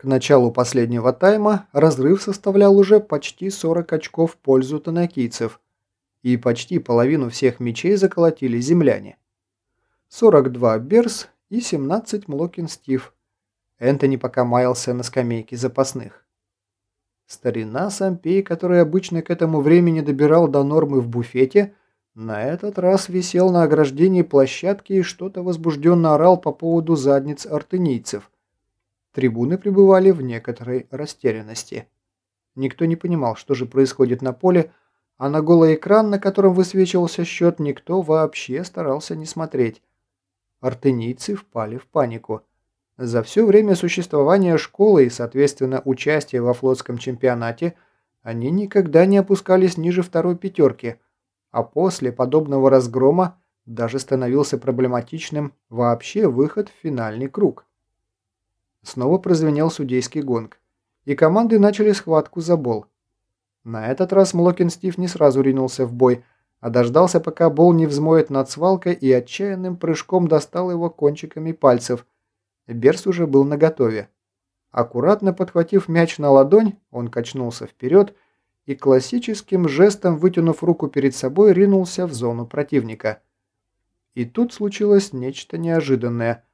К началу последнего тайма разрыв составлял уже почти 40 очков в пользу танакийцев, и почти половину всех мячей заколотили земляне. 42 Берс и 17 Млокин Стив. Энтони пока маялся на скамейке запасных. Старина Сампей, который обычно к этому времени добирал до нормы в буфете, на этот раз висел на ограждении площадки и что-то возбужденно орал по поводу задниц артенийцев – Трибуны пребывали в некоторой растерянности. Никто не понимал, что же происходит на поле, а на голый экран, на котором высвечивался счет, никто вообще старался не смотреть. Артенийцы впали в панику. За все время существования школы и, соответственно, участия во флотском чемпионате они никогда не опускались ниже второй пятерки, а после подобного разгрома даже становился проблематичным вообще выход в финальный круг. Снова прозвенел судейский гонг, и команды начали схватку за бол. На этот раз Млокин Стив не сразу ринулся в бой, а дождался, пока бол не взмоет над свалкой и отчаянным прыжком достал его кончиками пальцев. Берс уже был наготове. Аккуратно подхватив мяч на ладонь, он качнулся вперед и классическим жестом, вытянув руку перед собой, ринулся в зону противника. И тут случилось нечто неожиданное –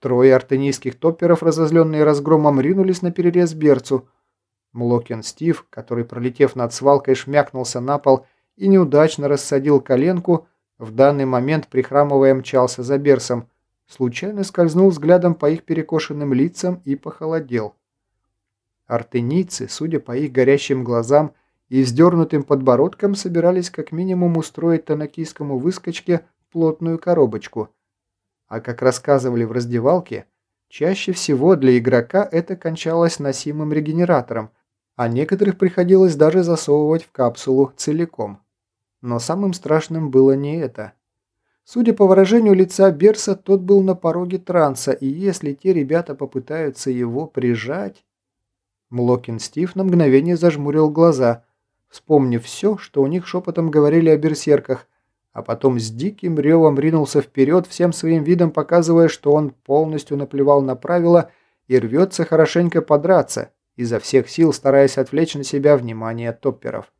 Трое артенийских топперов, разозленные разгромом, ринулись на перерез берцу. Млокин Стив, который, пролетев над свалкой, шмякнулся на пол и неудачно рассадил коленку, в данный момент, прихрамывая, мчался за берсом, случайно скользнул взглядом по их перекошенным лицам и похолодел. Артенийцы, судя по их горящим глазам и вздернутым подбородкам, собирались как минимум устроить танакийскому выскочке плотную коробочку – а как рассказывали в раздевалке, чаще всего для игрока это кончалось носимым регенератором, а некоторых приходилось даже засовывать в капсулу целиком. Но самым страшным было не это. Судя по выражению лица Берса, тот был на пороге транса, и если те ребята попытаются его прижать... Млокин Стив на мгновение зажмурил глаза, вспомнив все, что у них шепотом говорили о берсерках, а потом с диким ревом ринулся вперед, всем своим видом показывая, что он полностью наплевал на правила и рвется хорошенько подраться, изо всех сил стараясь отвлечь на себя внимание топперов.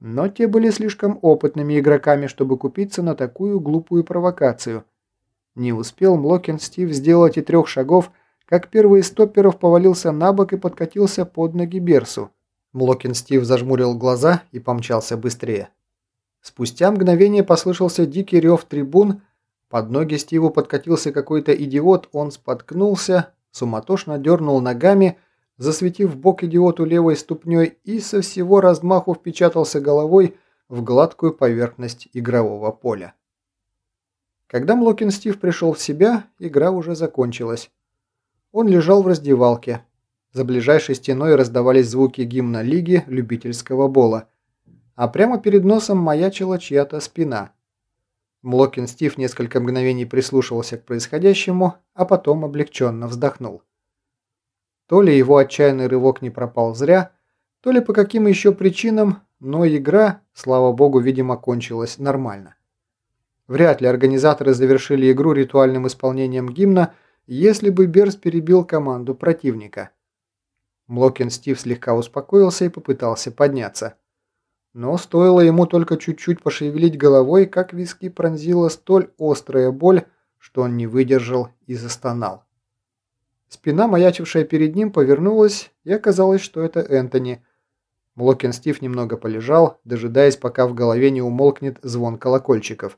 Но те были слишком опытными игроками, чтобы купиться на такую глупую провокацию. Не успел Млокин Стив сделать и трех шагов, как первый из топперов повалился на бок и подкатился под ноги Берсу. Млокин Стив зажмурил глаза и помчался быстрее. Спустя мгновение послышался дикий рев трибун, под ноги Стиву подкатился какой-то идиот, он споткнулся, суматошно дернул ногами, засветив бок идиоту левой ступней и со всего размаху впечатался головой в гладкую поверхность игрового поля. Когда Млокин Стив пришел в себя, игра уже закончилась. Он лежал в раздевалке. За ближайшей стеной раздавались звуки гимна лиги любительского бола – а прямо перед носом маячила чья-то спина. Млокин Стив несколько мгновений прислушивался к происходящему, а потом облегченно вздохнул. То ли его отчаянный рывок не пропал зря, то ли по каким еще причинам, но игра, слава богу, видимо, кончилась нормально. Вряд ли организаторы завершили игру ритуальным исполнением гимна, если бы Берс перебил команду противника. Млокин Стив слегка успокоился и попытался подняться. Но стоило ему только чуть-чуть пошевелить головой, как виски пронзила столь острая боль, что он не выдержал и застонал. Спина, маячившая перед ним, повернулась, и оказалось, что это Энтони. Млокин Стив немного полежал, дожидаясь, пока в голове не умолкнет звон колокольчиков.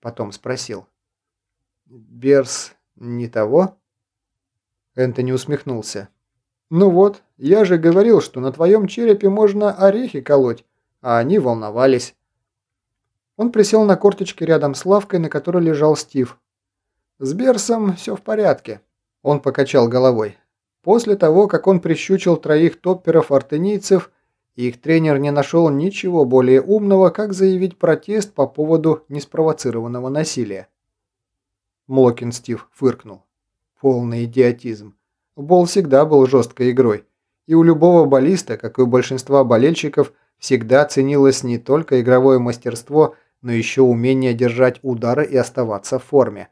Потом спросил. «Берс не того?» Энтони усмехнулся. «Ну вот, я же говорил, что на твоем черепе можно орехи колоть а они волновались. Он присел на корточки рядом с лавкой, на которой лежал Стив. «С Берсом все в порядке», – он покачал головой. После того, как он прищучил троих топперов-артенийцев, их тренер не нашел ничего более умного, как заявить протест по поводу неспровоцированного насилия. Млокин Стив фыркнул. Полный идиотизм. Бол всегда был жесткой игрой. И у любого баллиста, как и у большинства болельщиков, всегда ценилось не только игровое мастерство, но еще умение держать удары и оставаться в форме.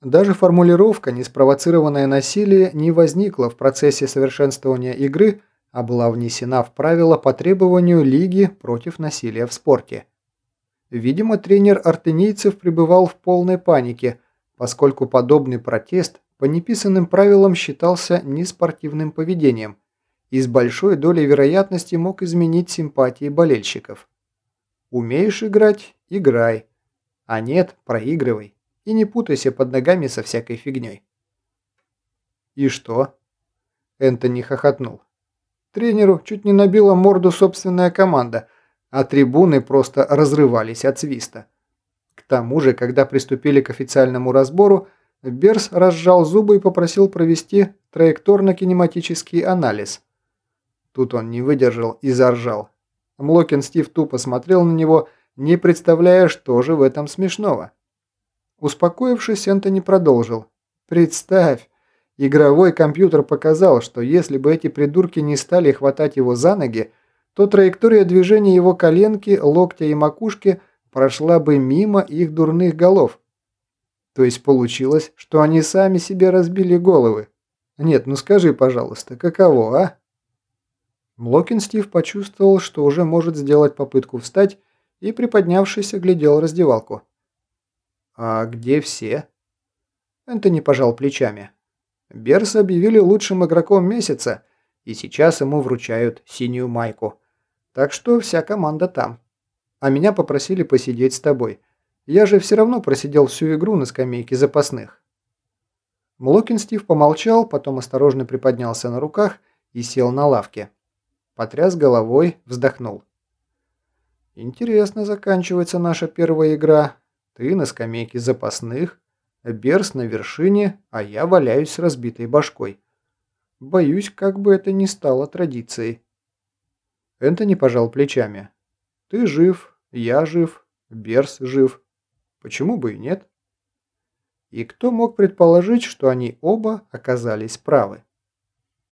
Даже формулировка «неспровоцированное насилие» не возникла в процессе совершенствования игры, а была внесена в правила по требованию Лиги против насилия в спорте. Видимо, тренер артенийцев пребывал в полной панике, поскольку подобный протест по неписанным правилам считался неспортивным поведением и с большой долей вероятности мог изменить симпатии болельщиков. Умеешь играть – играй, а нет – проигрывай и не путайся под ногами со всякой фигней. «И что?» Энтони хохотнул. Тренеру чуть не набила морду собственная команда, а трибуны просто разрывались от свиста. К тому же, когда приступили к официальному разбору, Берс разжал зубы и попросил провести траекторно-кинематический анализ. Тут он не выдержал и заржал. Млокин Стив тупо смотрел на него, не представляя, что же в этом смешного. Успокоившись, Энтони продолжил. «Представь, игровой компьютер показал, что если бы эти придурки не стали хватать его за ноги, то траектория движения его коленки, локтя и макушки прошла бы мимо их дурных голов. То есть получилось, что они сами себе разбили головы. Нет, ну скажи, пожалуйста, каково, а?» Млокин Стив почувствовал, что уже может сделать попытку встать и, приподнявшись, оглядел раздевалку. «А где все?» Энтони пожал плечами. Берса объявили лучшим игроком месяца, и сейчас ему вручают синюю майку. Так что вся команда там. А меня попросили посидеть с тобой. Я же все равно просидел всю игру на скамейке запасных. Млокин Стив помолчал, потом осторожно приподнялся на руках и сел на лавке. Потряс головой, вздохнул. «Интересно заканчивается наша первая игра. Ты на скамейке запасных, Берс на вершине, а я валяюсь с разбитой башкой. Боюсь, как бы это ни стало традицией. Энтони пожал плечами. Ты жив, я жив, Берс жив. Почему бы и нет? И кто мог предположить, что они оба оказались правы?